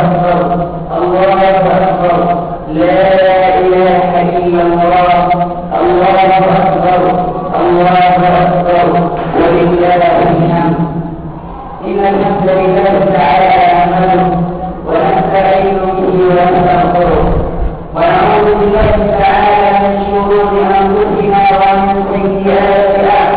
أكبر. الله أكبر. لا إله إلا الله. الله أكبر. الله أكبر. ولله الحمد. إن الحمد لله تعالى نحمده ونستعينه ونستغفره. ونعوذ بالله تعالى من شرور أنفسنا ومن سيئات أعمالنا.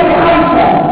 الخمسة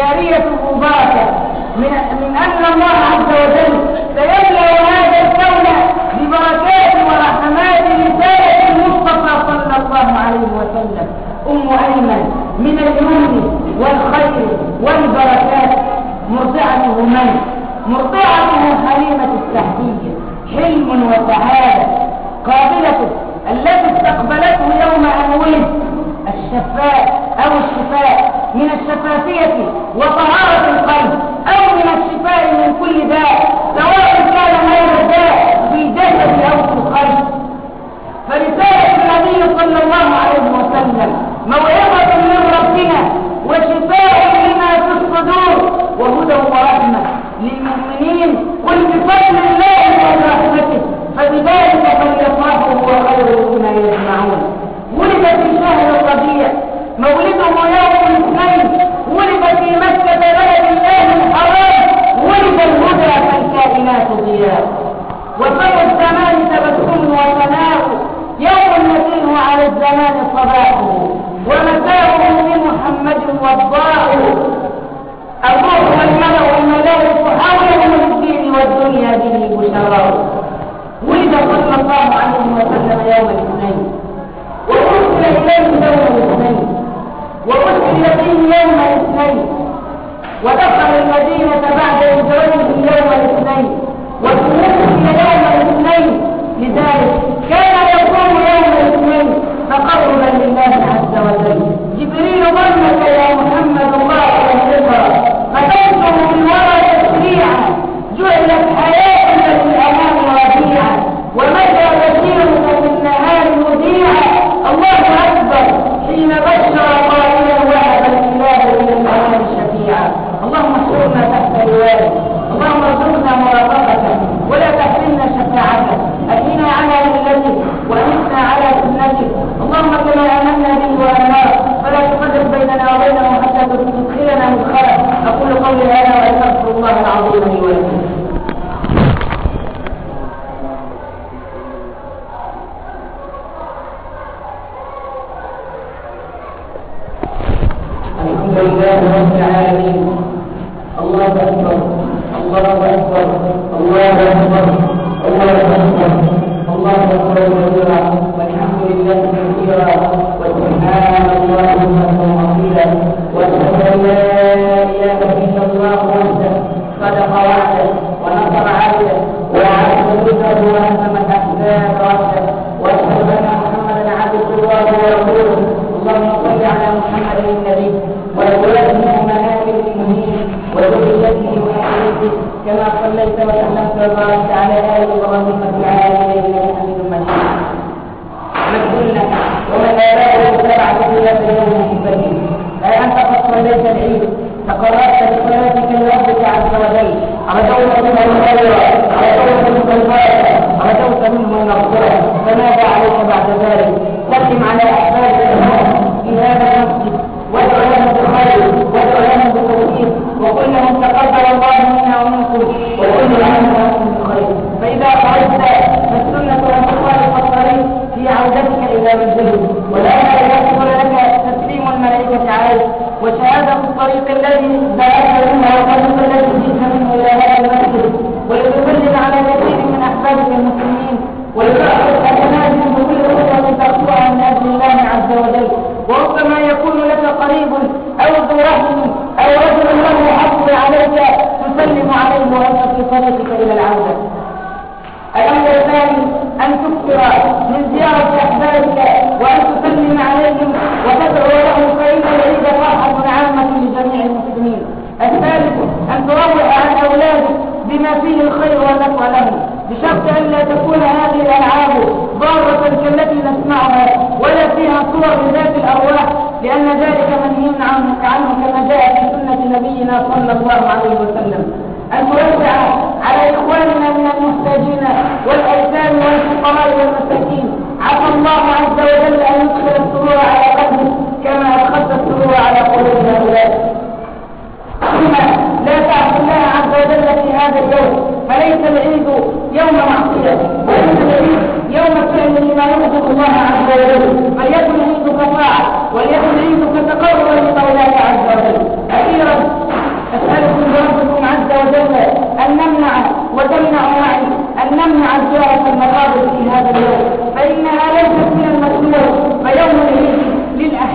نيته بركة من, من أن الله عز وجل سيملأ هذا الكون ببركات ورحمات رسالة المصطفى صلى الله عليه وسلم. أم أيمن من اليمن والخير والبركات. مرضعته من؟ مرضعته حليمة السهدية حلم وسعادة. قابلته التي استقبلته اللهم كما آمنا به وأمناه فلا تفرق بيننا وبينه حتى تدخلنا مدخلا أقول قولي هذا وأستغفر الله العظيم لي ولكم. الله أكبر. الله أكبر. الله أكبر. كما صليت وسلمت وباركت على آل إبراهيم في العالمين إنك حميد مجيد مسجدنا ومن آباؤه سبعة إلى يوم أي أنت قد صليت العيد تقربت بصلاتك لربك عز وجل رجوت منه الخير رجوت منه البركة رجوت منه المغفرة فماذا عليك بعد ذلك سلم على أحبابك والنفع لهم بشرط أن لا تكون هذه الألعاب ضارة كالتي نسمعها ولا فيها صور ذات الأرواح لأن ذلك منهي عنه كما جاء في سنة نبينا صلى الله عليه وسلم. توسع على إخواننا من المحتاجين والايتام والفقراء والمساكين. عسى الله عز وجل أن يدخل السرور على قلبك كما ادخلت السرور على قلوب هؤلاء لا تعصي الله عز وجل في هذا اليوم. فليس العيد يوم معصية. وليس العيد يوم فعل لما يغضب الله عز وجل. فليكن عيدك طاعة وليكن عيدك تقربا الله عز وجل. أخيرا أسألكم ربكم عز وجل أن نمنع وتمنع معي أن نمنع زيارة المقابر في هذا اليوم. فإنها ليست من المسؤول فيوم العيد للأهل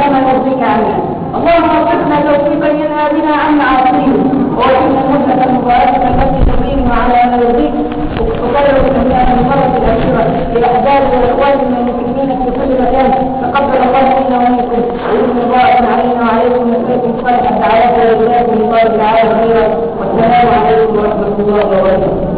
دائما يرضيك عنا اللهم وفقنا توفيقا ينهى بنا عن معاصيه ووفقنا مدة مباركة التي الدين على ما يرضيك وقرر الجميع من مرة الأشرة للأحباب وإخوان من المسلمين في كل مكان. تقبل الله منا ومنكم. وإذن الله علينا وعليكم وسلم صالح الدعوات والبلاد من الله تعالى خيرا. والسلام عليكم ورحمة الله وبركاته.